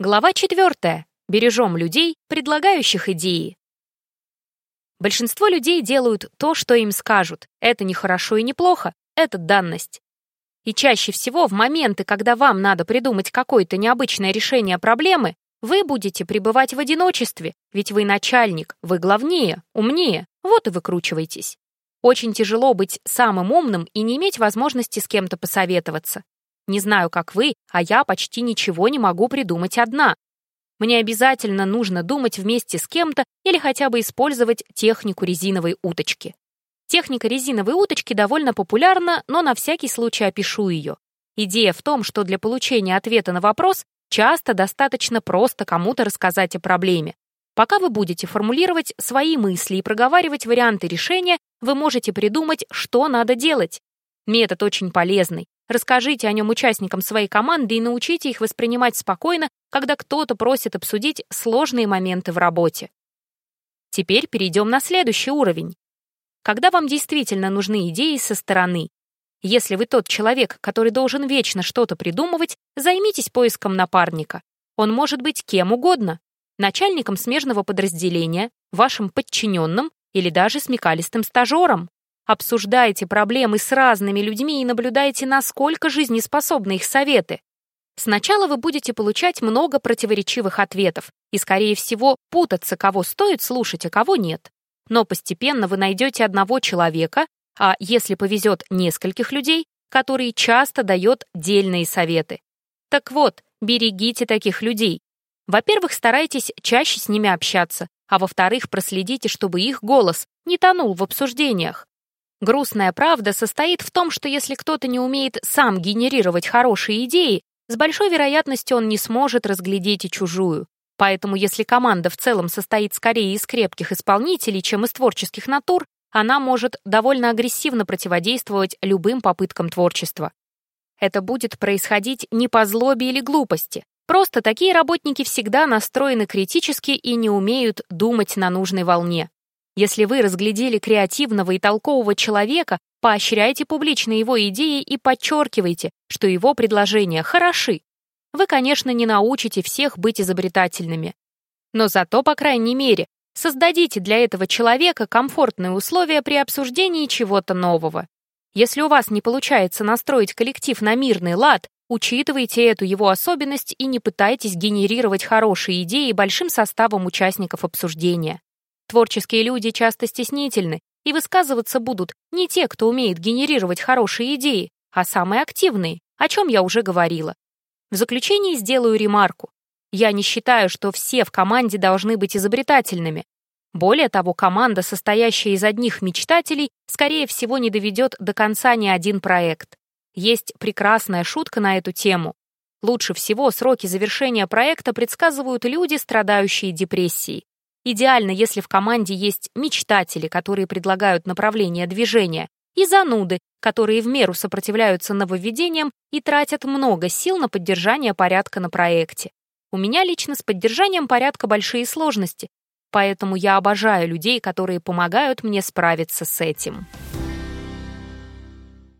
Глава 4. Бережем людей, предлагающих идеи. Большинство людей делают то, что им скажут. Это не хорошо и не плохо, это данность. И чаще всего в моменты, когда вам надо придумать какое-то необычное решение проблемы, вы будете пребывать в одиночестве, ведь вы начальник, вы главнее, умнее, вот и выкручиваетесь. Очень тяжело быть самым умным и не иметь возможности с кем-то посоветоваться. Не знаю, как вы, а я почти ничего не могу придумать одна. Мне обязательно нужно думать вместе с кем-то или хотя бы использовать технику резиновой уточки. Техника резиновой уточки довольно популярна, но на всякий случай опишу ее. Идея в том, что для получения ответа на вопрос часто достаточно просто кому-то рассказать о проблеме. Пока вы будете формулировать свои мысли и проговаривать варианты решения, вы можете придумать, что надо делать. Метод очень полезный, Расскажите о нем участникам своей команды и научите их воспринимать спокойно, когда кто-то просит обсудить сложные моменты в работе. Теперь перейдем на следующий уровень. Когда вам действительно нужны идеи со стороны. Если вы тот человек, который должен вечно что-то придумывать, займитесь поиском напарника. Он может быть кем угодно. Начальником смежного подразделения, вашим подчиненным или даже смекалистым стажером. Обсуждайте проблемы с разными людьми и наблюдайте, насколько жизнеспособны их советы. Сначала вы будете получать много противоречивых ответов и, скорее всего, путаться, кого стоит слушать, а кого нет. Но постепенно вы найдете одного человека, а если повезет нескольких людей, который часто дает дельные советы. Так вот, берегите таких людей. Во-первых, старайтесь чаще с ними общаться, а во-вторых, проследите, чтобы их голос не тонул в обсуждениях. Грустная правда состоит в том, что если кто-то не умеет сам генерировать хорошие идеи, с большой вероятностью он не сможет разглядеть и чужую. Поэтому если команда в целом состоит скорее из крепких исполнителей, чем из творческих натур, она может довольно агрессивно противодействовать любым попыткам творчества. Это будет происходить не по злобе или глупости. Просто такие работники всегда настроены критически и не умеют думать на нужной волне. Если вы разглядели креативного и толкового человека, поощряйте публично его идеи и подчеркивайте, что его предложения хороши. Вы, конечно, не научите всех быть изобретательными. Но зато, по крайней мере, создадите для этого человека комфортные условия при обсуждении чего-то нового. Если у вас не получается настроить коллектив на мирный лад, учитывайте эту его особенность и не пытайтесь генерировать хорошие идеи большим составом участников обсуждения. Творческие люди часто стеснительны, и высказываться будут не те, кто умеет генерировать хорошие идеи, а самые активные, о чем я уже говорила. В заключение сделаю ремарку. Я не считаю, что все в команде должны быть изобретательными. Более того, команда, состоящая из одних мечтателей, скорее всего, не доведет до конца ни один проект. Есть прекрасная шутка на эту тему. Лучше всего сроки завершения проекта предсказывают люди, страдающие депрессией. Идеально, если в команде есть мечтатели, которые предлагают направление движения, и зануды, которые в меру сопротивляются нововведениям и тратят много сил на поддержание порядка на проекте. У меня лично с поддержанием порядка большие сложности, поэтому я обожаю людей, которые помогают мне справиться с этим.